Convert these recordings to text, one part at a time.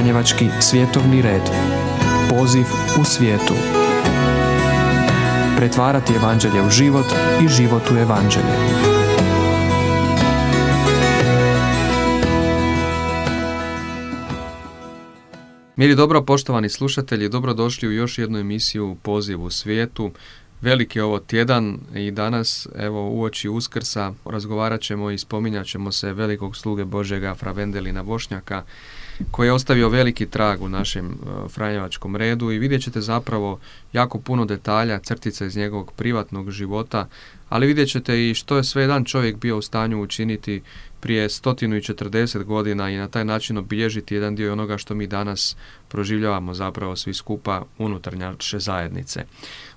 Franjevački svjetovni red. Poziv u svijetu. Pretvarati evanđelje u život i život u evanđelje. Mili dobro, poštovani slušatelji, dobrodošli u još jednu emisiju Poziv u svijetu. Veliki je ovo tjedan i danas, evo, uoči Uskrsa razgovarat ćemo i spominjat ćemo se velikog sluge Božega Fravendelina Bošnjaka, koji je ostavio veliki trag u našem e, Franjevačkom redu i vidjet ćete zapravo jako puno detalja, crtica iz njegovog privatnog života, ali vidjet ćete i što je sve jedan čovjek bio u stanju učiniti prije 140 godina i na taj način obilježiti jedan dio onoga što mi danas proživljavamo zapravo svi skupa unutar naše zajednice.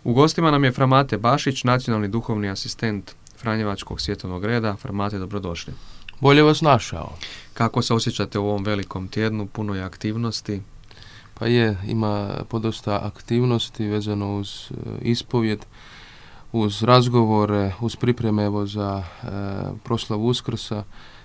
U gostima nam je Framate Bašić, nacionalni duhovni asistent Franjevačkog svjetovnog reda. Framate, dobrodošli. Bolje vas našao. Kako se osjećate u ovom velikom tjednu, puno je aktivnosti? Pa je, ima podosta aktivnosti vezano uz e, ispovjed, uz razgovore, uz pripreme evo za e, proslavu Uskrsa,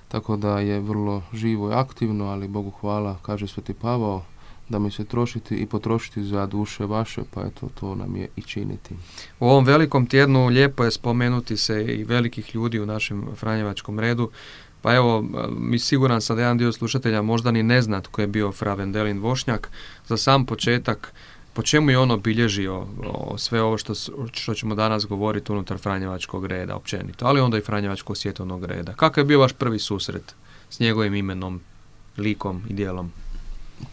tako da je vrlo živo i aktivno, ali Bogu hvala, kaže Sveti Pavao, da mi se trošiti i potrošiti za duše vaše, pa eto, to nam je i činiti. U ovom velikom tjednu lijepo je spomenuti se i velikih ljudi u našem Franjevačkom redu. Pa evo, mi siguran sam da jedan dio slušatelja možda ni ne zna tko je bio Fra Vendelin Vošnjak. Za sam početak, po čemu je on obilježio sve ovo što, što ćemo danas govoriti unutar Franjevačkog reda općenito, ali onda i Franjevačkog svjetovnog reda. Kakav je bio vaš prvi susret s njegovim imenom, likom i dijelom?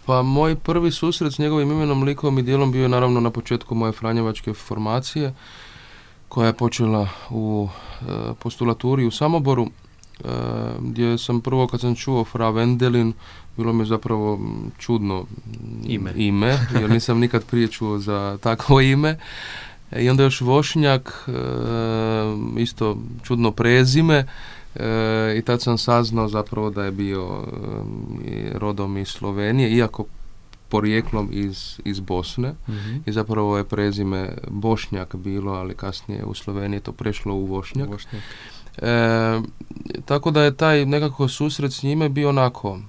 Pa moj prvi susret s njegovim imenom, likom i dijelom bio je naravno na početku moje Franjevačke formacije koja je počela u e, postulaturi u Samoboru e, gdje sam prvo kad sam čuo Fra Vendelin bilo mi zapravo čudno ime, ime jer nisam nikad prije čuo za takvo ime. I onda još Vošnjak e, isto čudno prezime. E, i tad sam saznao zapravo da je bio e, rodom iz Slovenije, iako porijeklom iz, iz Bosne. Mhm. i zapravo je prezime Bošnjak bilo, ali kasnije u Sloveniji to prešlo u Vošnjak. E, tako da je taj nekako susret s njime bio onako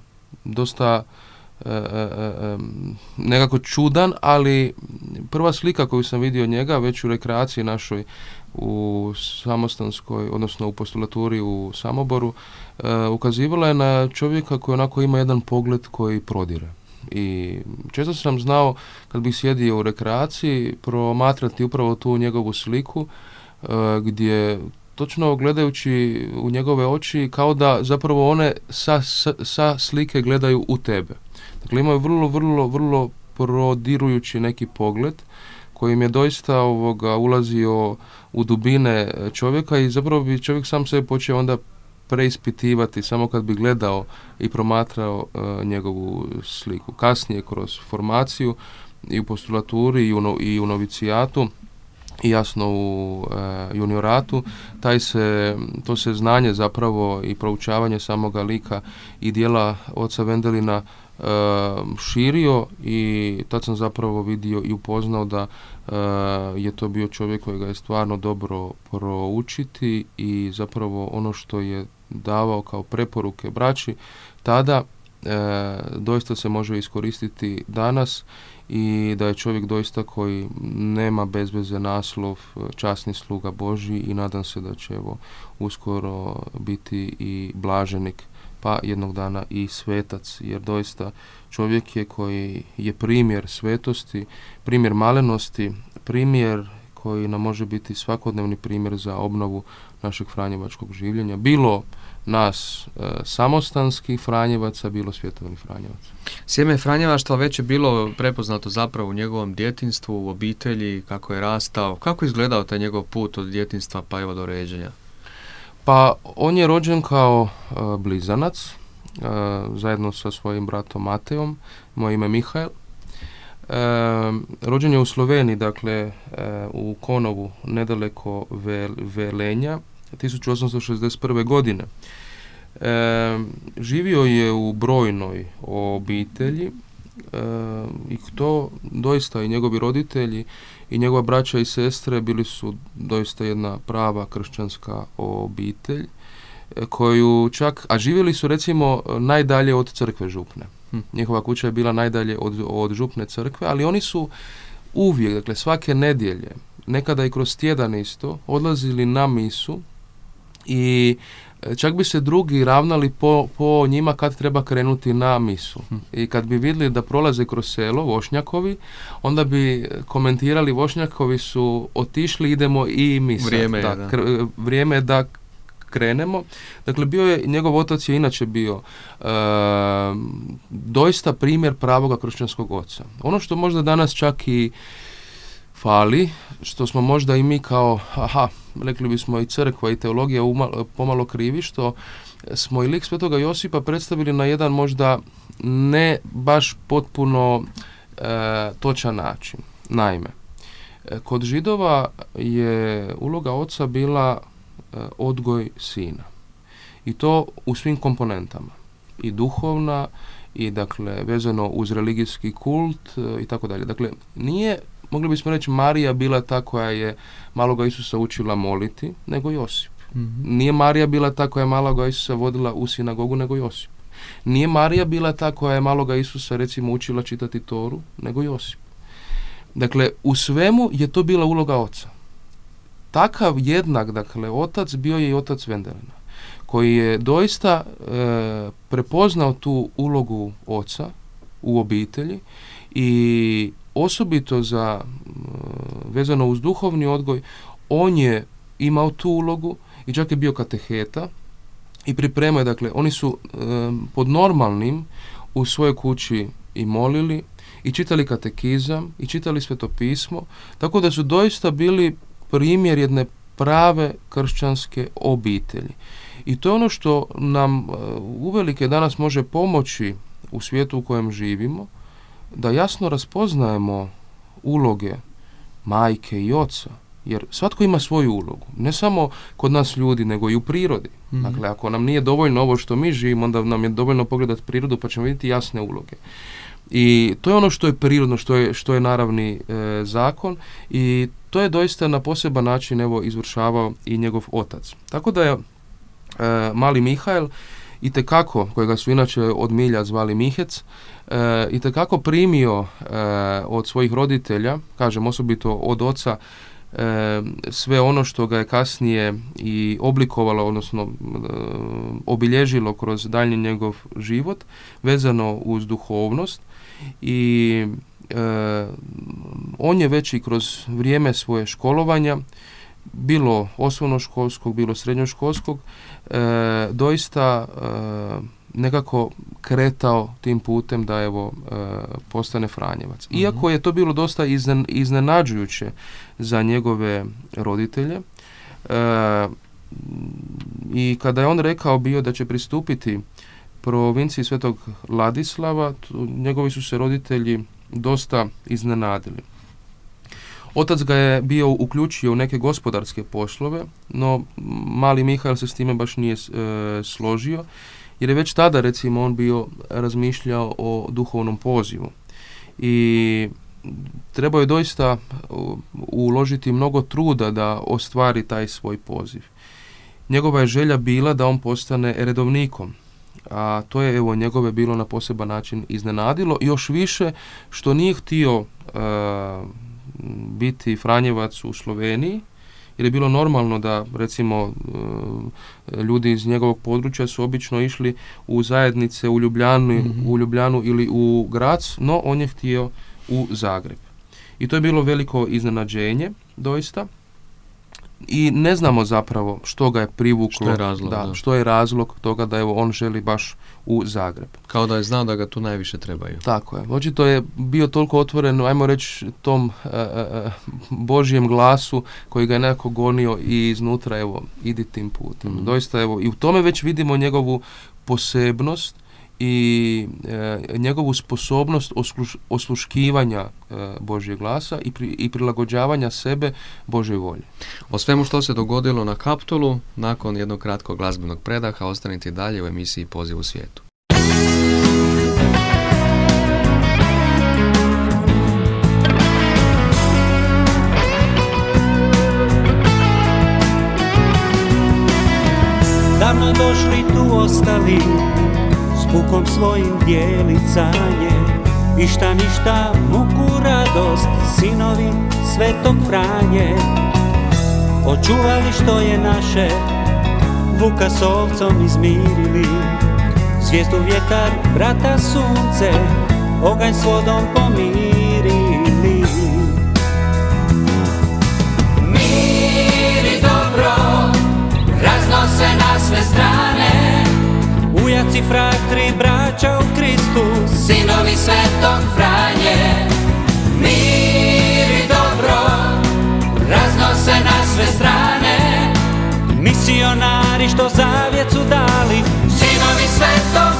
dosta nekako čudan, ali prva slika koju sam vidio njega već u rekreaciji našoj u samostanskoj, odnosno u postulaturi u Samoboru, e, ukazivala je na čovjeka koji onako ima jedan pogled koji prodire. I često sam znao, kad bih sjedio u rekreaciji, promatrati upravo tu njegovu sliku, e, gdje točno gledajući u njegove oči, kao da zapravo one sa, sa, sa slike gledaju u tebe. Dakle, imaju vrlo, vrlo, vrlo prodirujući neki pogled kojim je doista ovoga ulazio u dubine čovjeka i zapravo bi čovjek sam sebe počeo onda preispitivati samo kad bi gledao i promatrao e, njegovu sliku. Kasnije kroz formaciju i u postulaturi i u, i u novicijatu i jasno u e, junioratu, taj se, to se znanje zapravo i proučavanje samoga lika i dijela oca Vendelina širio i tad sam zapravo vidio i upoznao da e, je to bio čovjek kojega je stvarno dobro proučiti i zapravo ono što je davao kao preporuke braći tada e, doista se može iskoristiti danas i da je čovjek doista koji nema bezveze naslov časni sluga Boži i nadam se da će evo uskoro biti i blaženik pa jednog dana i svetac, jer doista čovjek je koji je primjer svetosti, primjer malenosti, primjer koji nam može biti svakodnevni primjer za obnovu našeg franjevačkog življenja, bilo nas e, samostanskih Franjevaca, bilo svjetovnih Franjevaca. Sjeme Franjevaštva već je bilo prepoznato zapravo u njegovom djetinstvu, u obitelji, kako je rastao. Kako je izgledao taj njegov put od djetinstva pa evo do ređenja? Pa on je rođen kao e, blizanac, e, zajedno sa svojim bratom Mateom, moje ime Mihael. E, rođen je u Sloveniji, dakle u Konovu, nedaleko Velenja, 1861. godine. Živio je u brojnoj obitelji i to doista i njegovi roditelji i njegova braća i sestre bili su doista jedna prava kršćanska obitelj e, koju čak, a živjeli su recimo najdalje od crkve župne. Hm. Njihova kuća je bila najdalje od, od župne crkve, ali oni su uvijek, dakle svake nedjelje, nekada i kroz tjedan isto, odlazili na misu i e, čak bi se drugi ravnali po, po njima kad treba krenuti na misu. Hm. I kad bi vidjeli da prolaze kroz selo, Vošnjakovi, onda bi komentirali Vošnjakovi su otišli, idemo i mi Vrijeme da, da. vrijeme da krenemo. Dakle, bio je, njegov otac je inače bio e, doista primjer pravoga kršćanskog oca. Ono što možda danas čak i fali, što smo možda i mi kao, aha, rekli bismo i crkva i teologija umalo, pomalo krivi, što smo i lik Svetoga Josipa predstavili na jedan možda ne baš potpuno e, točan način. Naime, e, kod židova je uloga oca bila e, odgoj sina. I to u svim komponentama. I duhovna, i dakle vezano uz religijski kult i tako dalje. Dakle, nije mogli bismo reći Marija bila ta koja je maloga Isusa učila moliti, nego Josip. mm Nije Marija bila ta koja je maloga Isusa vodila u sinagogu, nego Josip. Nije Marija bila ta koja je maloga Isusa recimo učila čitati Toru, nego Josip. Dakle, u svemu je to bila uloga oca. Takav jednak, dakle, otac bio je i otac Vendelina, koji je doista e, prepoznao tu ulogu oca u obitelji i osobito za vezano uz duhovni odgoj, on je imao tu ulogu i čak je bio kateheta i pripremao dakle, oni su pod normalnim u svojoj kući i molili i čitali katekizam i čitali svetopismo, tako da su doista bili primjer jedne prave kršćanske obitelji. I to je ono što nam uh, uvelike danas može pomoći u svijetu u kojem živimo, da jasno raspoznajemo uloge majke i oca, jer svatko ima svoju ulogu, ne samo kod nas ljudi, nego i u prirodi. mm Dakle, ako nam nije dovoljno ovo što mi živimo, onda nam je dovoljno pogledati prirodu pa ćemo vidjeti jasne uloge. I to je ono što je prirodno, što je, što je naravni e, zakon i to je doista na poseban način evo izvršavao i njegov otac. Tako da je e, mali Mihael i tekako, kojega su inače od milja zvali Mihec, e, i primio e, od svojih roditelja, kažem osobito od oca, e, sve ono što ga je kasnije i oblikovalo, odnosno e, obilježilo kroz daljnji njegov život, vezano uz duhovnost i on je već i kroz vrijeme svoje školovanja bilo osnovnoškolskog, bilo srednjoškolskog, e, doista e, nekako kretao tim putem da evo e, postane Franjevac. Mhm. Iako je to bilo dosta iznenađujuće za njegove roditelje e, i kada je on rekao bio da će pristupiti provinciji Svetog Ladislava, njegovi su se roditelji dosta iznenadili. Otac ga je bio uključio u neke gospodarske poslove, no mali Mihael se s time baš nije e, složio, jer je već tada recimo on bio razmišljao o duhovnom pozivu. I trebao je doista uložiti mnogo truda da ostvari taj svoj poziv. Njegova je želja bila da on postane redovnikom, a to je evo njegove bilo na poseban način iznenadilo, još više što nije htio e, biti Franjevac u Sloveniji, jer je bilo normalno da recimo e, ljudi iz njegovog područja su obično išli u zajednice u Ljubljanu, mhm. u Ljubljanu ili u Grac, no on je htio u Zagreb. I to je bilo veliko iznenađenje, doista i ne znamo zapravo što ga je privuklo, što je razlog, da, što je razlog toga da evo on želi baš u Zagreb. Kao da je znao da ga tu najviše trebaju. Tako je. Očito je bio toliko otvoren, ajmo reći, tom e, e, e, Božijem glasu koji ga je nekako gonio i iznutra, evo, idi tim putem. Mm. Doista, evo, i u tome već vidimo njegovu posebnost i e, njegovu sposobnost osluškivanja e, Božjeg glasa i, i prilagođavanja sebe Božoj volji. O svemu što se dogodilo na Kaptolu, nakon jednog kratkog glazbenog predaha, ostanite dalje u emisiji Poziv u svijetu. Davno došli tu ostali pukom svojim dijeli I šta ništa muku radost Sinovi svetog Franje. Očuvali što je naše Vuka s ovcom izmirili. Zvijezdu vjetar, brata sunce Oganj s vodom pomirili. Mir i dobro Raznose na sve strane Ujaci, fratri, braća u Kristu. Sinovi svetog Franje Mir i dobro Raznose na sve strane. Misionari što zavjet su dali. Sinovi svetog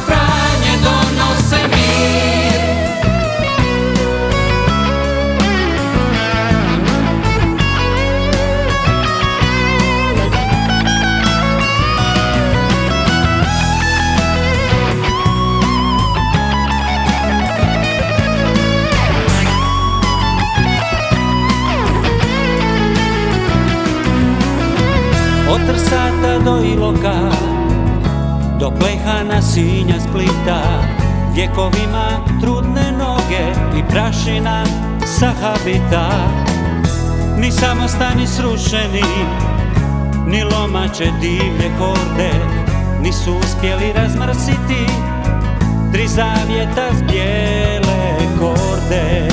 Trsata do Iloka Do Plehana, Sinja, Splita. Vjekovima trudne noge I prašina sa habita. Ni samostani srušeni Ni lomače divne horde Nisu uspjeli razmrsiti Tri zavjeta s bijele korde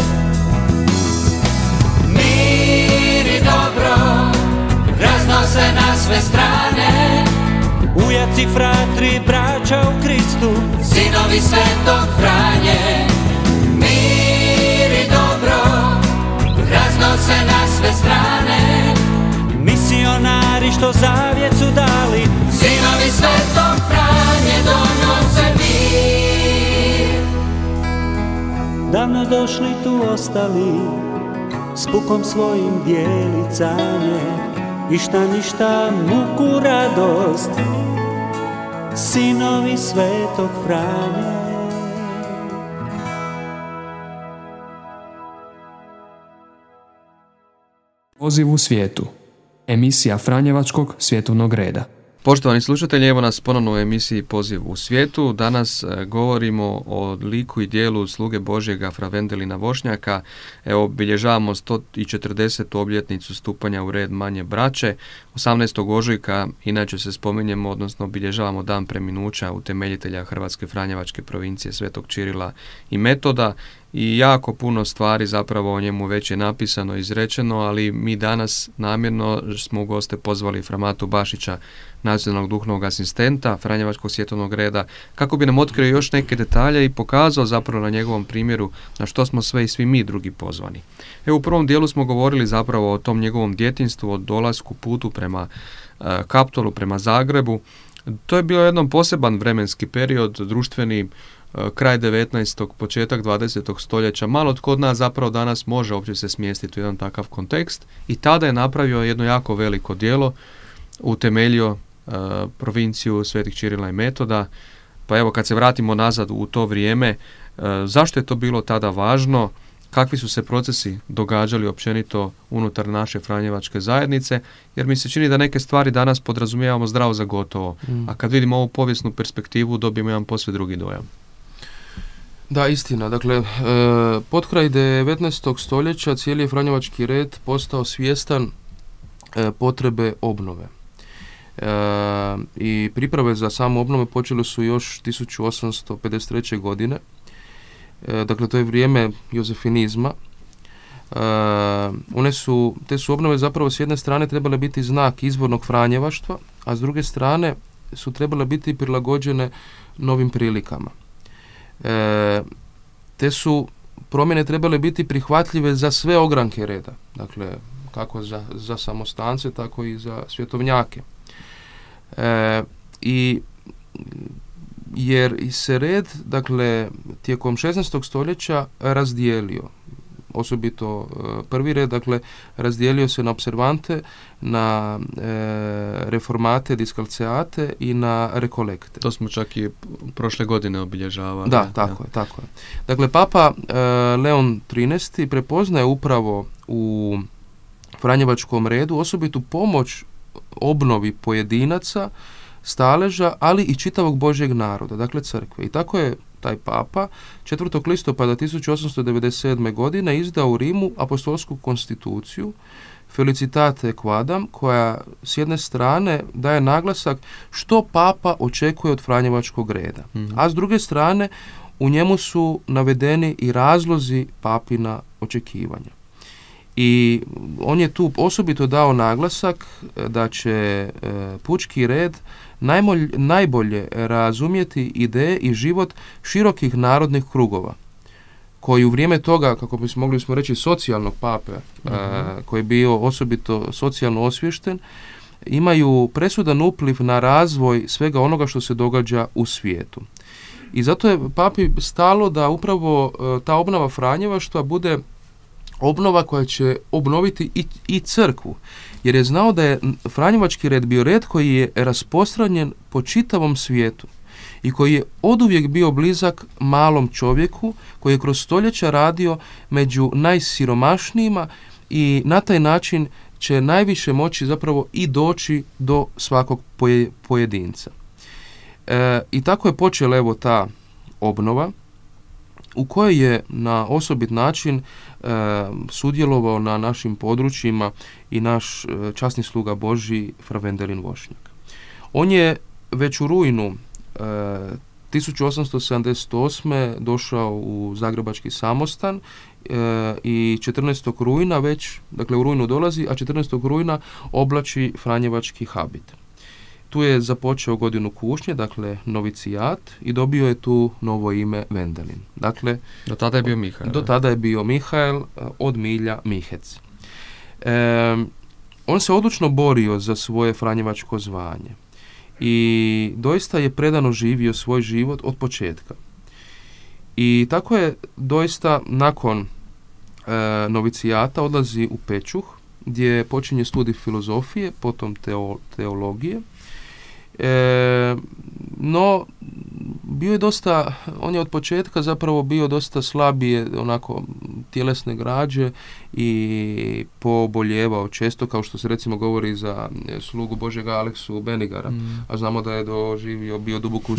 raznose na sve strane. Ujaci, fratri, braća u Kristu. Sinovi svetog Franje. Mir i dobro raznose na sve strane. Misionari što zavjet su dali. Sinovi svetog Franje donose mir. Davno došli tu ostali S pukom svojim dijeli I šta ništa muku radost Sinovi svetog Franje Poziv u svijetu. Emisija Franjevačkog svjetovnog reda. Poštovani slušatelji, evo nas ponovno u emisiji Poziv u svijetu. Danas e, govorimo o liku i dijelu sluge Božjega Fravendelina Vošnjaka. Evo, obilježavamo 140. obljetnicu stupanja u red manje braće. 18. ožujka inače se spominjemo, odnosno obilježavamo dan preminuća utemeljitelja Hrvatske Franjevačke provincije Svetog Čirila i Metoda i jako puno stvari zapravo o njemu već je napisano, izrečeno, ali mi danas namjerno smo u goste pozvali Framatu Bašića, nacionalnog duhovnog asistenta Franjevačkog svjetovnog reda, kako bi nam otkrio još neke detalje i pokazao zapravo na njegovom primjeru na što smo sve i svi mi drugi pozvani. Evo u prvom dijelu smo govorili zapravo o tom njegovom djetinstvu, o dolasku putu prema e, Kaptolu, prema Zagrebu. To je bio jedan poseban vremenski period, društveni, kraj 19. početak 20. stoljeća. Malo tko od nas zapravo danas može uopće se smjestiti u jedan takav kontekst i tada je napravio jedno jako veliko djelo, utemeljio e, provinciju Svetih Čirila i Metoda. Pa evo kad se vratimo nazad u to vrijeme, e, zašto je to bilo tada važno, kakvi su se procesi događali općenito unutar naše Franjevačke zajednice, jer mi se čini da neke stvari danas podrazumijevamo zdravo za gotovo, mm. a kad vidimo ovu povijesnu perspektivu dobijemo jedan posve drugi dojam. Da, istina. Dakle, e, pod kraj 19. stoljeća cijeli je Franjevački red postao svjestan e, potrebe obnove. E, I priprave za samu obnove počele su još 1853. godine. Dakle, to je vrijeme jozefinizma. One su, te su obnove zapravo s jedne strane trebale biti znak izvornog Franjevaštva, a s druge strane su trebale biti prilagođene novim prilikama. E, te su promjene trebale biti prihvatljive za sve ogranke reda, dakle kako za, za samostance, tako i za svjetovnjake. E, I jer se red, dakle, tijekom 16. stoljeća razdijelio osobito e, prvi red, dakle, razdijelio se na observante, na e, reformate, diskalceate i na rekolekte. To smo čak i prošle godine obilježavali. Da, tako je, tako je. Dakle, Papa e, Leon XIII prepoznaje upravo u Franjevačkom redu osobitu pomoć obnovi pojedinaca staleža, ali i čitavog Božjeg naroda, dakle crkve. I tako je taj papa 4. listopada 1897. godine izdao u Rimu apostolsku konstituciju Felicitate Quadam, koja s jedne strane daje naglasak što papa očekuje od Franjevačkog reda, a s druge strane u njemu su navedeni i razlozi papina očekivanja. I on je tu osobito dao naglasak e, da će e, pučki red najmolj, najbolje razumjeti ideje i život širokih narodnih krugova koji u vrijeme toga, kako bismo mogli smo reći, socijalnog pape, e, koji je bio osobito socijalno osvješten, imaju presudan upliv na razvoj svega onoga što se događa u svijetu. I zato je papi stalo da upravo e, ta obnova Franjevaštva bude obnova koja će obnoviti i, i crkvu. Jer je znao da je Franjevački red bio red koji je rasprostranjen po čitavom svijetu i koji je oduvijek bio blizak malom čovjeku koji je kroz stoljeća radio među najsiromašnijima i na taj način će najviše moći zapravo i doći do svakog poje- pojedinca. E, I tako je počela evo ta obnova u kojoj je na osobit način e, sudjelovao na našim područjima i naš e, časni sluga Boži Fravendelin Vošnjak. On je već u rujnu e, 1878. došao u Zagrebački samostan e, i 14. rujna već, dakle u rujnu dolazi, a 14. rujna oblači Franjevački habit. Tu je započeo godinu kušnje, dakle novicijat i dobio je tu novo ime Vendelin. Dakle, Do tada je bio Mihael. do tada je bio Mihael e, od Milja Mihec. E, on se odlučno borio za svoje franjevačko zvanje i doista je predano živio svoj život od početka. I tako je doista nakon e, novicijata odlazi u Pečuh gdje počinje studij filozofije, potom teo, teologije. E, no, bio je dosta, on je od početka zapravo bio dosta slabije, onako tjelesne građe i poboljevao često, kao što se recimo govori za e, slugu Božega Aleksu Benigara, Mm. a znamo da je doživio, bio duboku e,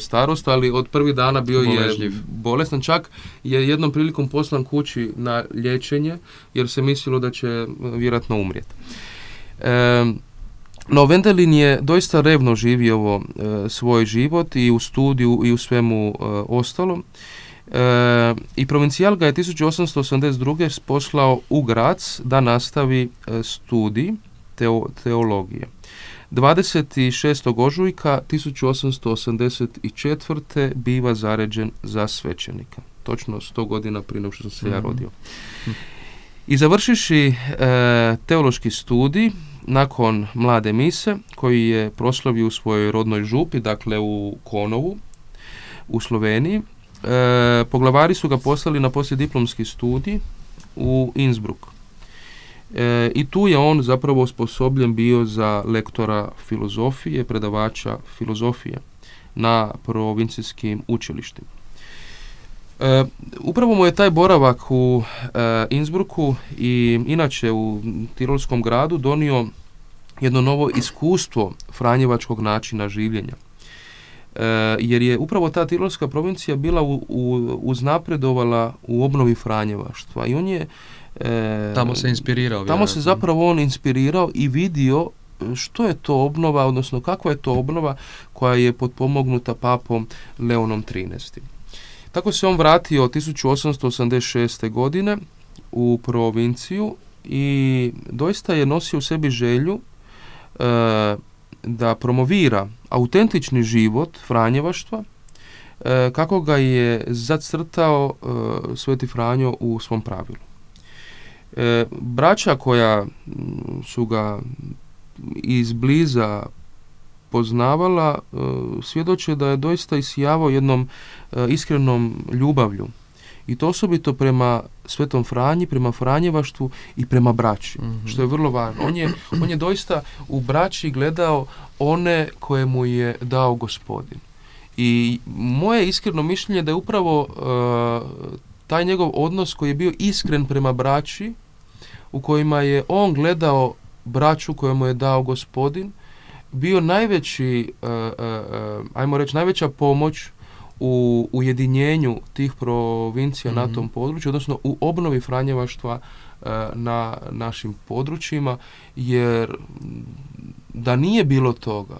starost, ali od prvih dana bio Boležljiv. je bolestan, čak je jednom prilikom poslan kući na liječenje, jer se mislilo da će e, vjerojatno umrijeti. E, no, Vendelin je doista revno živio ovo, e, svoj život i u studiju i u svemu e, ostalom. E, I provincijal ga je 1882. poslao u Grac da nastavi e, studij teo- teologije. 26. ožujka 1884. biva zaređen za svećenika. Točno 100 godina prije nego što sam se ja Mhm. rodio. I završiši e, teološki studij nakon mlade mise koji je proslavio u svojoj rodnoj župi, dakle u Konovu u Sloveniji, e, poglavari su ga poslali na poslijediplomski studij u Innsbruck. E, I tu je on zapravo osposobljen bio za lektora filozofije, predavača filozofije na provincijskim učilištima. E, upravo mu je taj boravak u e, Innsbrucku i inače u Tirolskom gradu donio jedno novo iskustvo franjevačkog načina življenja. E, jer je upravo ta Tirolska provincija bila u, u, uznapredovala u obnovi Franjevaštva i on je e, Tamo se inspirirao. Tamo se vjerojatno. zapravo on inspirirao i vidio e, što je to obnova, odnosno kakva je to obnova koja je potpomognuta papom Leonom XIII. Tako se on vratio 1886. godine u provinciju i doista je nosio u sebi želju e, da promovira autentični život Franjevaštva e, kako ga je zacrtao e, Sveti Franjo u svom pravilu. E, braća koja su ga izbliza poznavala, e, svjedoče da je doista isijavao jednom e, iskrenom ljubavlju. I to osobito prema Svetom Franji, prema Franjevaštvu i prema braći, Mhm. što je vrlo važno. On je, on je doista u braći gledao one koje mu je dao gospodin. I moje iskreno mišljenje da je upravo e, taj njegov odnos koji je bio iskren prema braći, u kojima je on gledao braću koju mu je dao gospodin bio najveći, e, e, e, ajmo reći, najveća pomoć u ujedinjenju tih provincija na Mhm. tom području, odnosno u obnovi Franjevaštva na našim područjima, jer da nije bilo toga,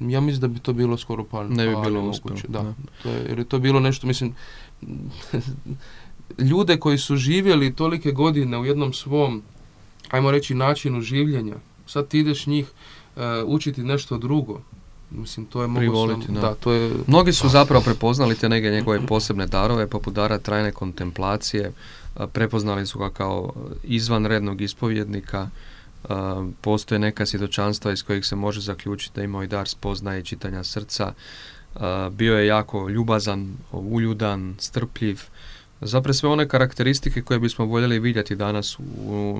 ja mislim da bi to bilo skoro pa, Ne bi pa bilo Da, da. To je, jer je to bilo nešto, mislim, ljude koji su živjeli tolike godine u jednom svom, ajmo reći, načinu življenja, sad ti ideš njih e, učiti nešto drugo. Mislim, to je Privoliti, sam- da. da, to je Mnogi su zapravo prepoznali te neke njegove posebne darove, poput dara trajne kontemplacije, a, prepoznali su ga kao izvanrednog ispovjednika, a, postoje neka svjedočanstva iz kojih se može zaključiti da imao i dar spoznaje čitanja srca, bio je jako ljubazan, uljudan, strpljiv, zapravo sve one karakteristike koje bismo voljeli vidjeti danas u,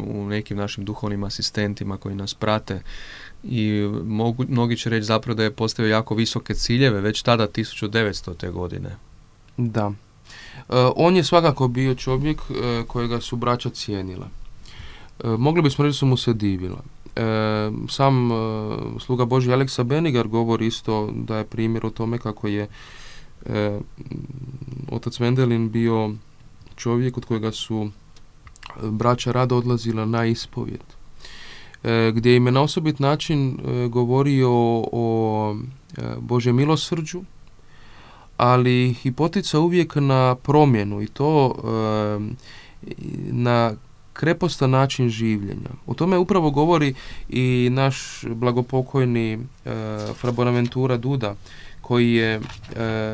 u nekim našim duhovnim asistentima koji nas prate i mogu, mnogi će reći zapravo da je postavio jako visoke ciljeve već tada 1900. godine. Da. E, on je svakako bio čovjek e, kojega su braća cijenila. E, mogli bismo reći su mu se divila. E, sam e, sluga Boži Aleksa Benigar govori isto da je primjer o tome kako je e, otac Vendelin bio čovjek od kojega su e, braća rado odlazila na ispovjed. E, gdje im je na osobit način e, govorio o e, Božjem milosrđu, ali i potica uvijek na promjenu i to i na krepostan način življenja. O tome upravo govori i naš blagopokojni e, Fra Bonaventura Duda, koji je e,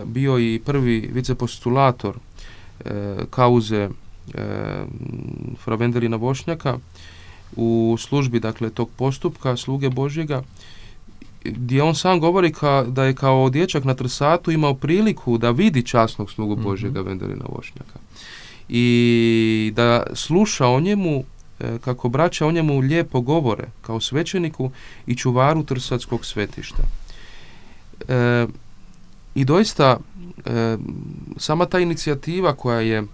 bio i prvi vicepostulator e, kauze e, Fra Vendelina Bošnjaka u službi dakle tog postupka sluge Božjega gdje on sam govori ka, da je kao dječak na trsatu imao priliku da vidi časnog slugu Mhm. Božjega Vendelina Vošnjaka. I da sluša o njemu kako braća o njemu lijepo govore kao svećeniku i čuvaru Trsatskog svetišta. E, I doista e, sama ta inicijativa koja je e,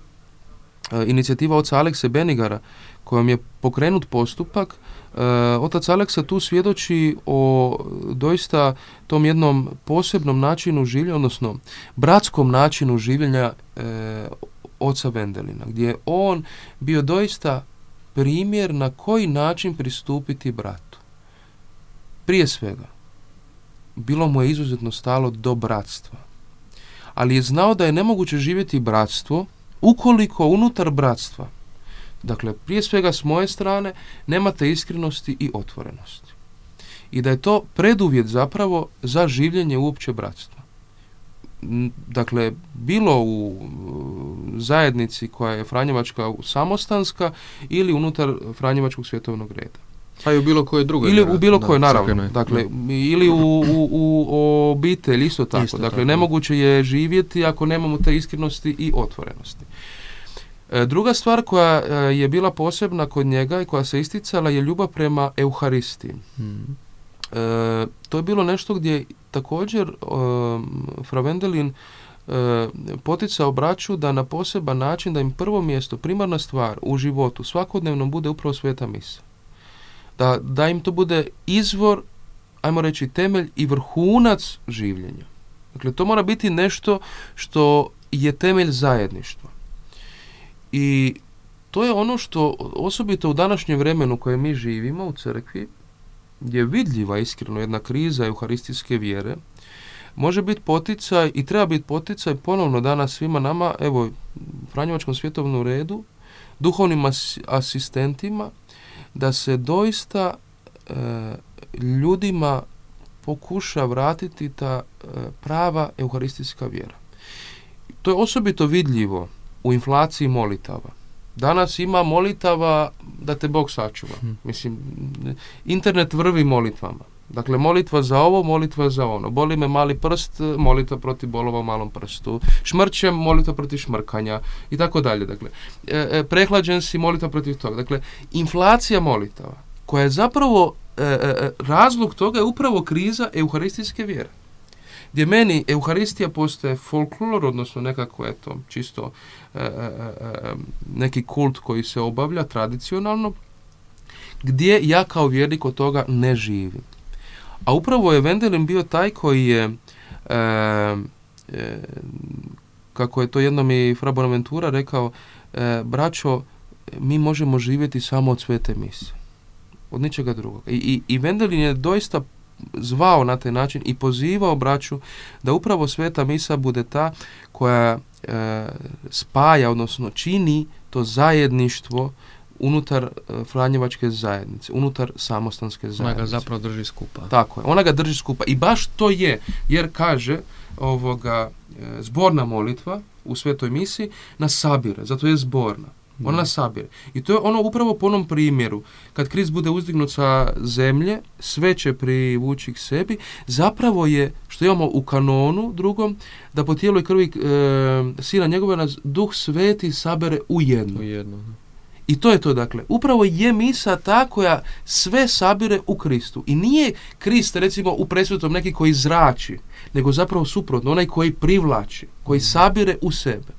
inicijativa oca Alekse Benigara kojom je pokrenut postupak E, otac Aleksa tu svjedoči o doista tom jednom posebnom načinu življenja, odnosno bratskom načinu življenja e, oca Vendelina, gdje je on bio doista primjer na koji način pristupiti bratu. Prije svega, bilo mu je izuzetno stalo do bratstva, ali je znao da je nemoguće živjeti bratstvo ukoliko unutar bratstva Dakle, prije svega s moje strane nemate iskrenosti i otvorenosti. I da je to preduvjet zapravo za življenje uopće bratstva. Dakle, bilo u zajednici koja je Franjevačka samostanska ili unutar Franjevačkog svjetovnog reda. Pa i u bilo koje druge. Ili u bilo kojoj, naravno. Dakle, ili u, u, u obitelji isto tako. Isto dakle, tako. nemoguće je živjeti ako nemamo te iskrenosti i otvorenosti. E, Druga stvar koja e, je bila posebna kod njega i koja se isticala je ljubav prema Euharistiji. Mhm. E, to je bilo nešto gdje također um, Fra Vendelin e, poticao braću da na poseban način da im prvo mjesto, primarna stvar u životu svakodnevno bude upravo sveta misa. Da, da im to bude izvor, ajmo reći temelj i vrhunac življenja. Dakle, to mora biti nešto što je temelj zajedništva. I to je ono što osobito u današnjem vremenu koje mi živimo u crkvi, gdje je vidljiva iskreno jedna kriza euharistijske vjere, može biti poticaj i treba biti poticaj ponovno danas svima nama, evo, Franjevačkom svjetovnom redu, duhovnim as- asistentima, da se doista e, ljudima pokuša vratiti ta e, prava euharistijska vjera. To je osobito vidljivo u inflaciji molitava. Danas ima molitava da te Bog sačuva. Mhm. Mislim, internet vrvi molitvama. Dakle, molitva za ovo, molitva za ono. Boli me mali prst, molitva protiv bolova u malom prstu. Šmrćem, molitva protiv šmrkanja i tako dalje. Dakle, e, e, prehlađen si, molitva protiv toga. Dakle, inflacija molitava, koja je zapravo e, e, razlog toga je upravo kriza euharistijske vjere. Gdje meni Euharistija postaje folklor, odnosno nekako, eto, čisto e, e, e, neki kult koji se obavlja tradicionalno, gdje ja kao vjernik od toga ne živim. A upravo je Vendelin bio taj koji je, e, e, kako je to jednom i Fra Bonaventura rekao, e, braćo, mi možemo živjeti samo od svete mise. Od ničega drugog. I, i, i Vendelin je doista zvao na taj način i pozivao braću da upravo sveta misa bude ta koja e, spaja, odnosno čini to zajedništvo unutar e, Franjevačke zajednice, unutar samostanske zajednice. Ona ga zapravo drži skupa. Tako je, ona ga drži skupa. I baš to je, jer kaže ovoga e, zborna molitva u svetoj misi nas sabire, zato je zborna. Ona nas sabire. I to je ono upravo po onom primjeru. Kad Krist bude uzdignut sa zemlje, sve će privući k sebi. Zapravo je, što imamo u kanonu drugom, da po tijelu i krvi e, sina njegove nas duh sveti sabere u jedno. U jedno. I to je to dakle. Upravo je misa ta koja sve sabire u Kristu. I nije Krist recimo u presvetom neki koji zrači, nego zapravo suprotno, onaj koji privlači, koji sabire u sebe.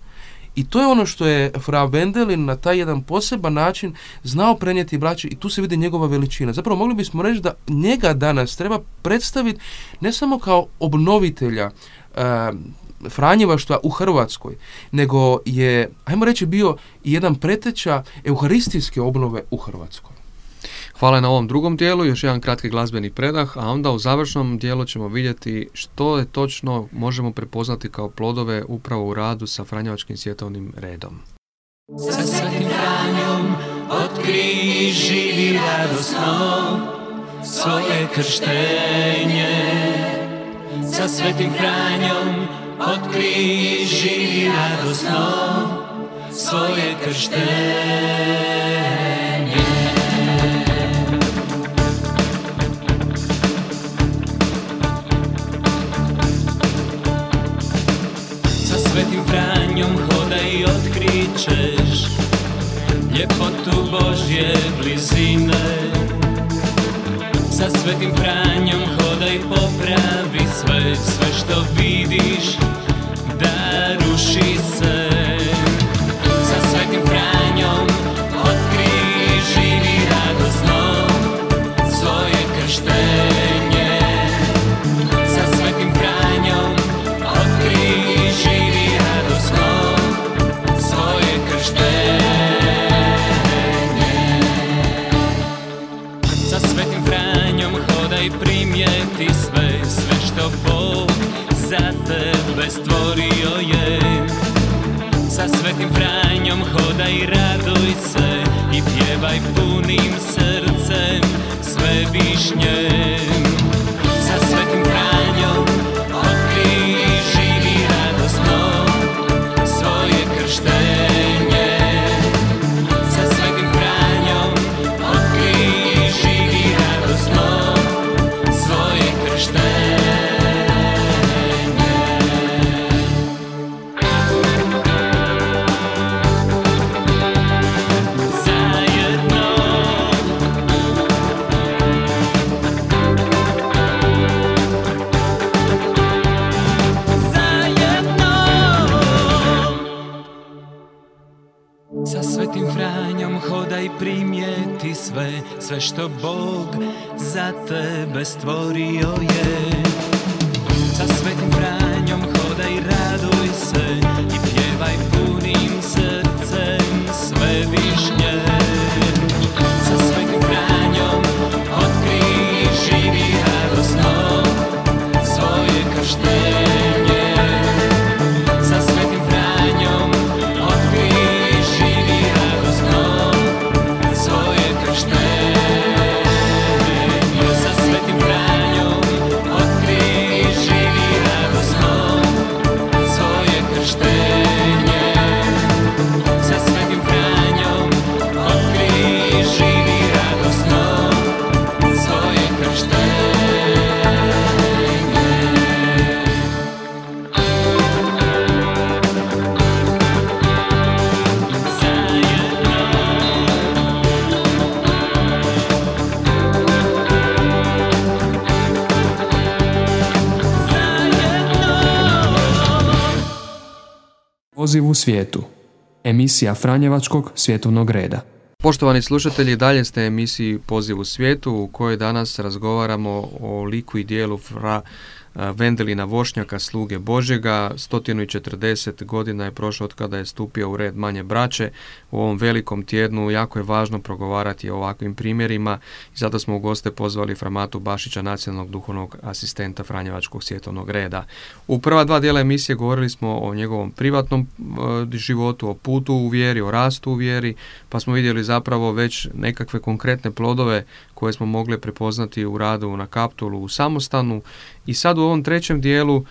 I to je ono što je Fra Vendelin na taj jedan poseban način znao prenijeti braći i tu se vidi njegova veličina. Zapravo mogli bismo reći da njega danas treba predstaviti ne samo kao obnovitelja Franjevaštva u Hrvatskoj, nego je, ajmo reći, bio i jedan preteča euharistijske obnove u Hrvatskoj. Hvala na ovom drugom dijelu, još jedan kratki glazbeni predah, a onda u završnom dijelu ćemo vidjeti što je točno možemo prepoznati kao plodove upravo u radu sa Franjevačkim svjetovnim redom. Sa svetim Franjom otkri živi radosno svoje krštenje. Sa svetim Franjom otkri živi radosno svoje krštenje. Sa svetim Franjom hodaj i otkrićeš ljepotu Božje blizine. Sa svetim Franjom hodaj popravi sve, sve što vidiš da ruši se. Sa svetim Franjom svetim Franjom hodaj raduj se i pjevaj punim srcem sve višnjem. Poziv u svijetu. Emisija Franjevačkog svjetovnog reda. Poštovani slušatelji, dalje ste emisiji Poziv u svijetu u kojoj danas razgovaramo o liku i dijelu Fra Vendelina Vošnjaka, sluge Božjega. 140 godina je prošlo od kada je stupio u red manje braće. U ovom velikom tjednu jako je važno progovarati o ovakvim primjerima i zato smo u goste pozvali Framatu Bašića, nacionalnog duhovnog asistenta Franjevačkog svjetovnog reda. U prva dva dijela emisije govorili smo o njegovom privatnom e, životu, o putu u vjeri, o rastu u vjeri, pa smo vidjeli zapravo već nekakve konkretne plodove koje smo mogli prepoznati u radu na Kaptulu, u samostanu. I sad u ovom trećem dijelu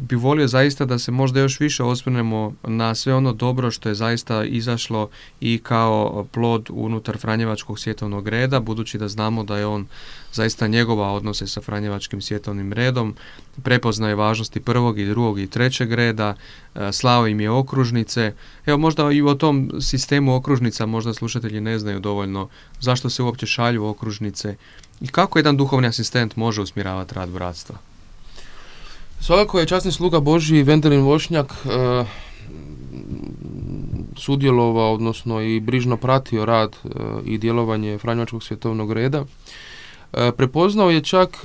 bi volio zaista da se možda još više osvrnemo na sve ono dobro što je zaista izašlo i kao plod unutar Franjevačkog svjetovnog reda, budući da znamo da je on zaista njegova odnose sa Franjevačkim svjetovnim redom, prepoznaje važnosti prvog i drugog i trećeg reda, uh, slao im je okružnice. Evo možda i o tom sistemu okružnica možda slušatelji ne znaju dovoljno zašto se uopće šalju okružnice i kako jedan duhovni asistent može usmjeravati rad bratstva. Svakako je časni sluga Boži Vendelin Vošnjak e, sudjelovao, odnosno i brižno pratio rad e, i djelovanje Franjevačkog svjetovnog reda. E, prepoznao je čak,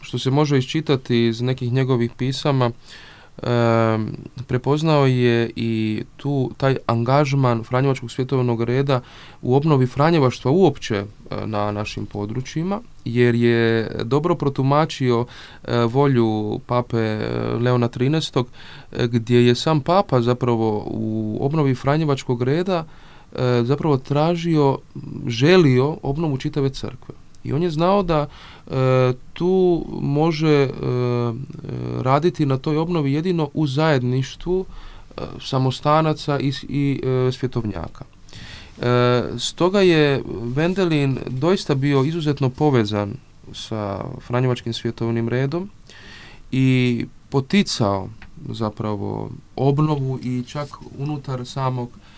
što se može iščitati iz nekih njegovih pisama, prepoznao je i tu taj angažman Franjevačkog svjetovnog reda u obnovi Franjevaštva uopće e, na našim područjima, jer je dobro protumačio e, volju pape e, Leona XIII, gdje je sam papa zapravo u obnovi Franjevačkog reda zapravo tražio, želio obnovu čitave crkve. I on je znao da e, tu može e, raditi na toj obnovi jedino u zajedništvu e, samostanaca i, i svjetovnjaka. Stoga je Vendelin doista bio izuzetno povezan sa Franjevačkim svjetovnim redom i poticao zapravo obnovu i čak unutar samog E,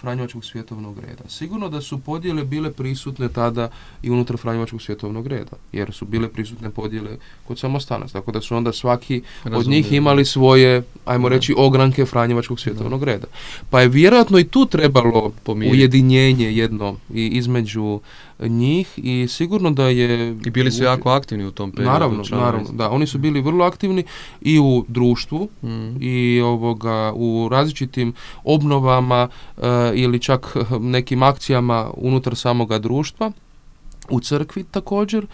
Franjevačkog svjetovnog reda. Sigurno da su podjele bile prisutne tada i unutar Franjevačkog svjetovnog reda, jer su bile prisutne podjele kod samostanac, tako da su onda svaki od njih imali svoje, ajmo reći, ogranke Franjevačkog svjetovnog reda. Pa je vjerojatno i tu trebalo Pomiriti. ujedinjenje jedno i između njih i sigurno da je... I bili su jako aktivni u tom periodu. Naravno, naravno, da. Oni su bili vrlo aktivni i u društvu mm. i ovoga u različitim obnovama uh, ili čak nekim akcijama unutar samoga društva, u crkvi također.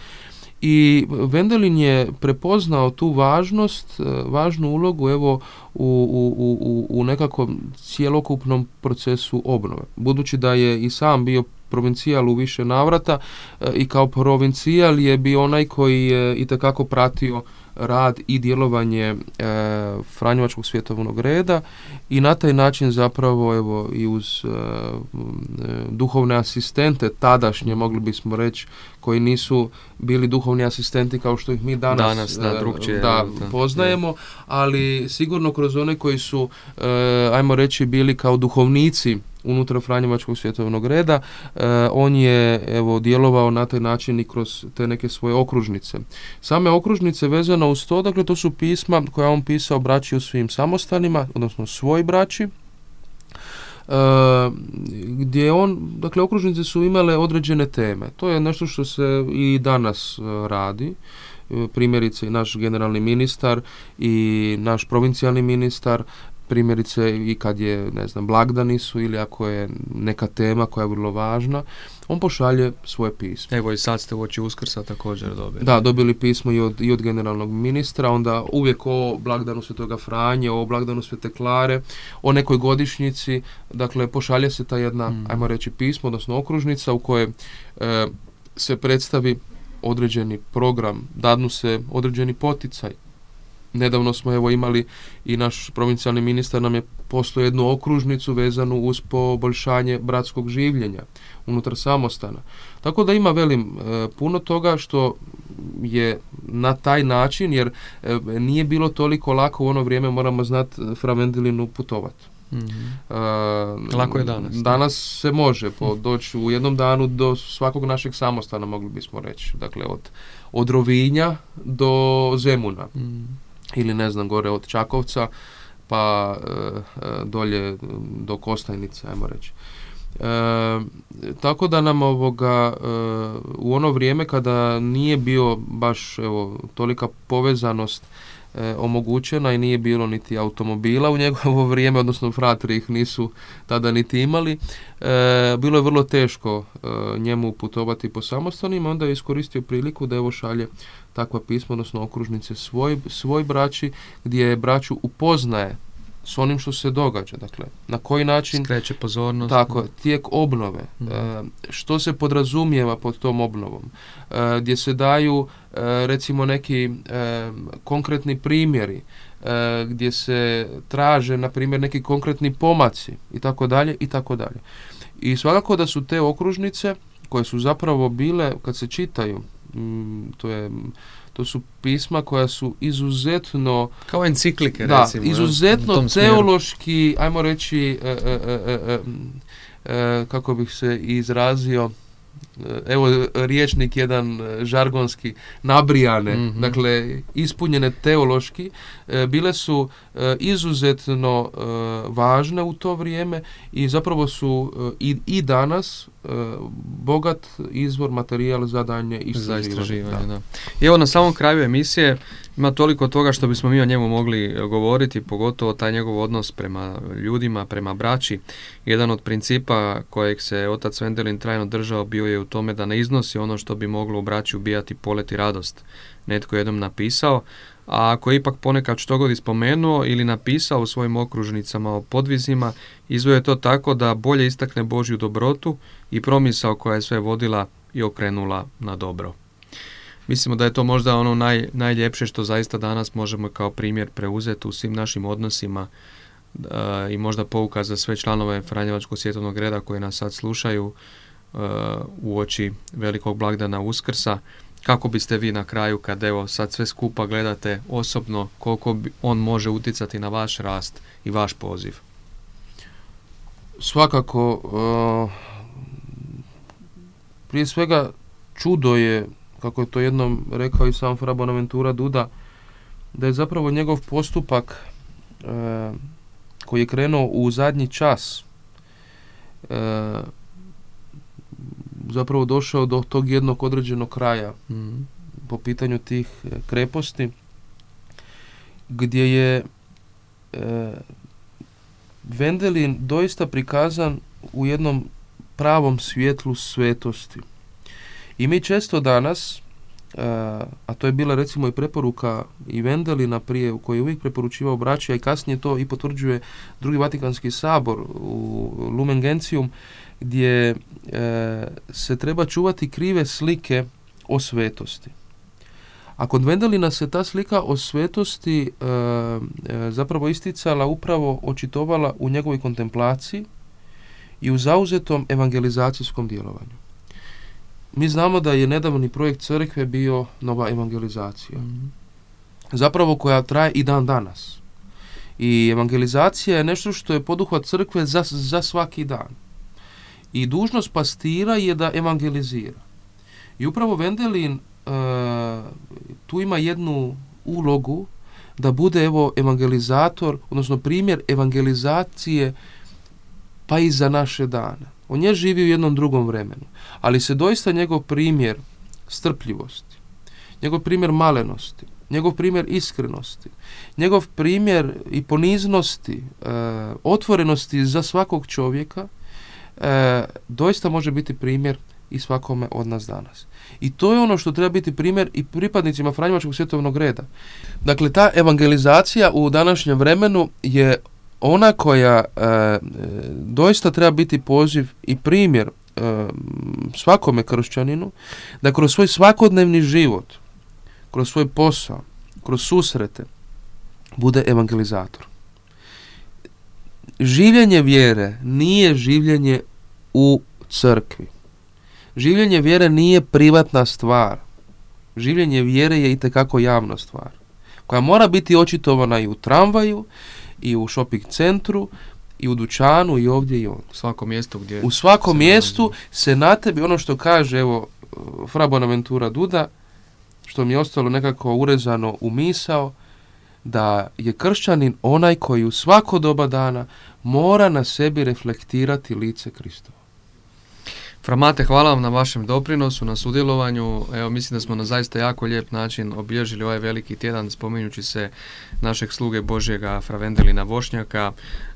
I Vendelin je prepoznao tu važnost, e, važnu ulogu evo u, u, u, u nekakvom cjelokupnom procesu obnove. Budući da je i sam bio provincijal u više navrata e, i kao provincijal je bio onaj koji je itekako pratio rad i djelovanje e, Franjevačkog svjetovnog reda i na taj način zapravo evo i uz e, duhovne asistente tadašnje mogli bismo reći koji nisu bili duhovni asistenti kao što ih mi danas, danas da, drugčije, da, poznajemo, ali sigurno kroz one koji su ajmo reći bili kao duhovnici unutar Franjevačkog svjetovnog reda. E, on je evo djelovao na taj način i kroz te neke svoje okružnice. Same okružnice vezano uz to, dakle to su pisma koja on pisao braći u svim samostanima, odnosno svoj braći, Uh, gdje on, dakle okružnice su imale određene teme. To je nešto što se i danas radi. Primjerice i naš generalni ministar i naš provincijalni ministar primjerice i kad je, ne znam, blagdani su ili ako je neka tema koja je vrlo važna, on pošalje svoje pismo. Evo i sad ste uoči Uskrsa također dobili. Da, dobili pismo i od, i od generalnog ministra, onda uvijek o blagdanu Svetoga Franje, o blagdanu Svete Klare, o nekoj godišnjici, dakle pošalje se ta jedna, mm. ajmo reći, pismo, odnosno okružnica u kojoj e, se predstavi određeni program, dadnu se određeni poticaj, Nedavno smo evo imali i naš provincijalni ministar nam je poslao jednu okružnicu vezanu uz poboljšanje bratskog življenja unutar samostana. Tako da ima, velim, e, puno toga što je na taj način, jer e, nije bilo toliko lako u ono vrijeme, moramo znati, e, Fravendilinu putovati. Mm Lako je danas. Danas se može po, doći u jednom danu do svakog našeg samostana, mogli bismo reći. Dakle, od, od Rovinja do Zemuna. Mhm ili ne znam gore od Čakovca pa e, e, dolje do Kostajnice, ajmo reći. E, tako da nam ovoga e, u ono vrijeme kada nije bio baš evo tolika povezanost e, omogućena i nije bilo niti automobila u njegovo vrijeme, odnosno fratri ih nisu tada niti imali. E, bilo je vrlo teško njemu putovati po samostanima, onda je iskoristio priliku da evo šalje takva pisma, odnosno okružnice svoj, svoj braći, gdje braću upoznaje s onim što se događa. Dakle, na koji način Skreće pozornost. tako, tijek obnove, e, što se podrazumijeva pod tom obnovom, e, gdje se daju e, recimo neki konkretni primjeri, gdje se traže, na primjer, neki konkretni pomaci i tako dalje i tako dalje. I svakako da su te okružnice koje su zapravo bile, kad se čitaju, mm, to je to su pisma koja su izuzetno Kao enciklike, da, recimo. izuzetno teološki, ajmo reći, e, e, e, e, e, e, kako bih se izrazio, e, evo riječnik jedan e, žargonski, nabrijane, Mhm. dakle ispunjene teološki, e, bile su e, izuzetno važne u to vrijeme i zapravo su i, i danas bogat izvor materijal za danje za istraživanje. istraživanje, Da. da. I evo na samom kraju emisije ima toliko toga što bismo mi o njemu mogli e, govoriti, pogotovo taj njegov odnos prema ljudima, prema braći. Jedan od principa kojeg se otac Vendelin trajno držao bio je u tome da ne iznosi ono što bi moglo u braći ubijati polet i radost. Netko je jednom napisao, a ako je ipak ponekad što god ispomenuo ili napisao u svojim okružnicama o podvizima, izveo je to tako da bolje istakne Božju dobrotu i promisao koja je sve vodila i okrenula na dobro. Mislimo da je to možda ono naj, najljepše što zaista danas možemo kao primjer preuzeti u svim našim odnosima e, i možda pouka za sve članove Franjevačkog svjetovnog reda koji nas sad slušaju e, u oči velikog blagdana Uskrsa. Kako biste vi na kraju, kad evo sad sve skupa gledate osobno, koliko bi on može utjecati na vaš rast i vaš poziv? Svakako, uh, prije svega čudo je, kako je to jednom rekao i sam Fra Bonaventura Duda, da je zapravo njegov postupak uh, koji je krenuo u zadnji čas uh, zapravo došao do tog jednog određenog kraja Mhm. po pitanju tih e, kreposti gdje je e, Vendelin doista prikazan u jednom pravom svjetlu svetosti. I mi često danas, e, a to je bila recimo i preporuka i Vendelina prije, u kojoj je uvijek preporučivao braća i kasnije to i potvrđuje drugi Vatikanski sabor u Lumen Gentium, gdje e, se treba čuvati krive slike o svetosti. A kod Vendelina se ta slika o svetosti e, e, zapravo isticala, upravo očitovala u njegovoj kontemplaciji i u zauzetom evangelizacijskom djelovanju. Mi znamo da je nedavni projekt crkve bio nova evangelizacija, Mhm. zapravo koja traje i dan danas. I evangelizacija je nešto što je poduhvat crkve za, za svaki dan. I dužnost pastira je da evangelizira. I upravo Vendelin e, tu ima jednu ulogu da bude evo evangelizator, odnosno primjer evangelizacije pa i za naše dane. On je živi u jednom drugom vremenu, ali se doista njegov primjer strpljivosti, njegov primjer malenosti, njegov primjer iskrenosti, njegov primjer i poniznosti, e, otvorenosti za svakog čovjeka, e, doista može biti primjer i svakome od nas danas. I to je ono što treba biti primjer i pripadnicima Franjevačkog svjetovnog reda. Dakle, ta evangelizacija u današnjem vremenu je ona koja e, e, doista treba biti poziv i primjer e, svakome kršćaninu da kroz svoj svakodnevni život, kroz svoj posao, kroz susrete, bude evangelizator. Življenje vjere nije življenje u crkvi. Življenje vjere nije privatna stvar. Življenje vjere je itekako javna stvar, koja mora biti očitovana i u tramvaju, i u shopping centru, i u dućanu, i ovdje i ondje. U svakom mjestu gdje... U svakom se mjestu nalazi. se na tebi, ono što kaže, evo, Fra Bonaventura Duda, što mi je ostalo nekako urezano u misao, da je kršćanin onaj koji u svako doba dana mora na sebi reflektirati lice Kristovo. Framate, hvala vam na vašem doprinosu, na sudjelovanju. Evo, mislim da smo na zaista jako lijep način obilježili ovaj veliki tjedan spominjući se našeg sluge Božjega Fravendelina Vošnjaka.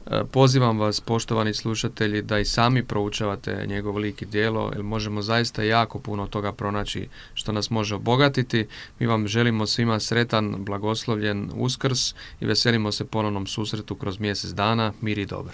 E, pozivam vas, poštovani slušatelji, da i sami proučavate njegov lik i djelo, jer možemo zaista jako puno toga pronaći što nas može obogatiti. Mi vam želimo svima sretan, blagoslovljen uskrs i veselimo se ponovnom susretu kroz mjesec dana. Mir i dobro.